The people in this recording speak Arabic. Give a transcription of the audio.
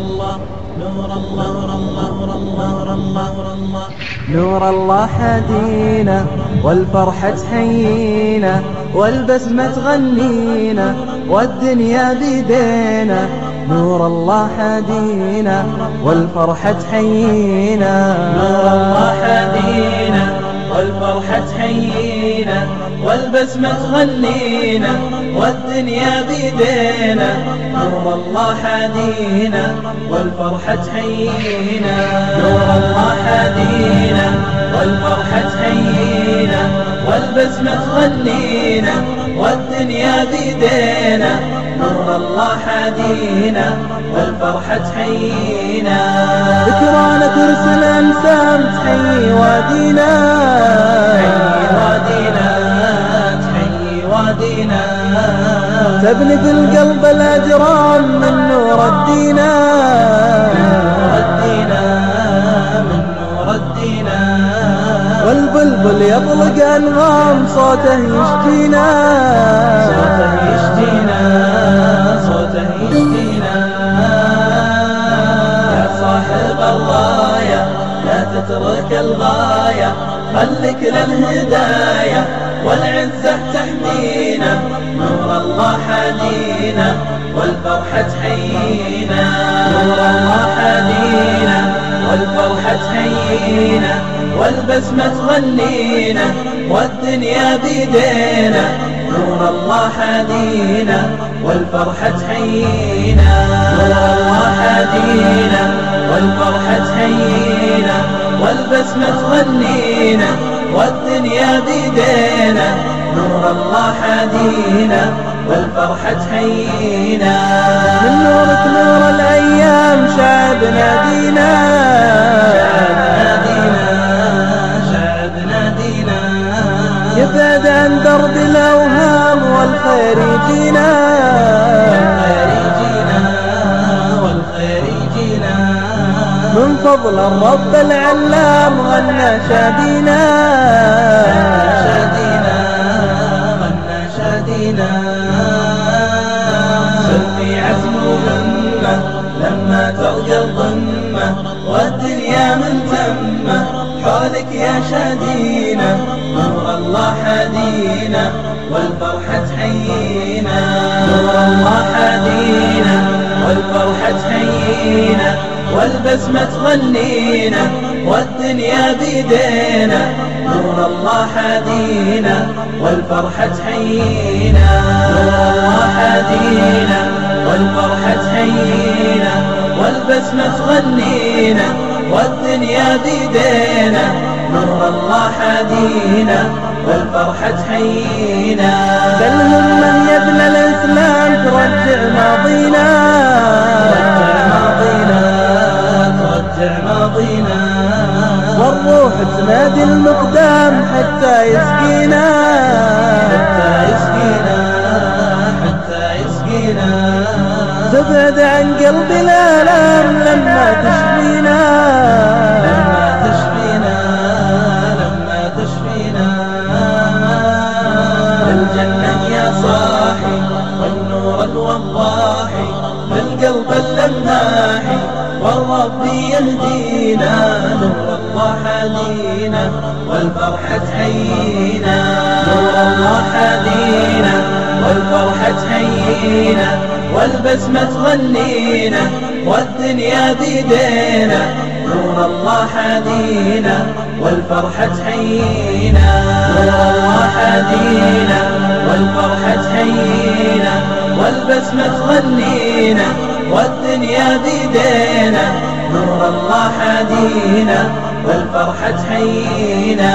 الله. نور الله نور الله نور الله نور الله نور الله حدينا والفرحة تحيينا والبسمة تغنينا والدنيا بيدينا. نور الله حدينا والفرحة تحيينا. نور الله حدينا والفرحة تحيينا. والبسمة تغنينا والدنيا بيدينا نور الله حدينا والفرحة تحيينا نور الله حدينا والفرحة تحيينا والبسمة تغنينا والدنيا بيدينا نور الله حدينا والفرحة تحيينا ذكرانا ترسل أنسام تحيي وادينا. تحيي وادينا. تبني في القلب الأجرام من نور الدينا. من نور الدينا. والبلبل يطلق أنغام صوته يشجينا صوته يشجينا صوته يشجينا يا صاحب الراية لا تترك الغاية خلك للهداية. والعزة تحمينا نور الله حدينا والفرحة تحيينا نور الله حدينا والفرحة تحيينا والبسمة تغنينا والدنيا بيدينا. نور الله حدينا والفرحة تحيينا نور الله حدينا والفرحة تحيينا والبسمة تغنينا والدنيا بيدينا نور الله حدينا والفرحة تحيينا من نورك نور الأيام شعب نادينا. شعب نادينا. شعب نادينا يبعد عن درب الأوهام والخير يجينا. فضل الرب العلام غنى شادينا. شادينا غنى شادينا عزم لما والدنيا من تمة. حولك يا شادينا نور الله حدينا والفرحة تحيينا نور الله حدينا والفرحة تحيينا والبسمة تغنينا والدنيا بيدينا نور الله حدينا والفرحة تحيينا. نور الله حدينا والفرحة تحيينا والبسمة تغنينا والدنيا بيدينا نور الله حدينا والفرحة تحيينا. سلهم من تنادي المقدام حتى يسقينا. حتى يسقينا حتى يسقينا. تبعد عن قلبي الآلام لما تشفينا. اللماحي والرب يهدينا نور الله حدينا والفرحة تحيينا نور الله حدينا والفرحة تحيينا والبسمة تغنينا والدنيا بيدينا نور الله حدينا والفرحة تحيينا نور الله حدينا والفرحة تحيينا والبسمة تغنينا والدنيا بيدينا نور الله حدينا والفرحة تحيينا.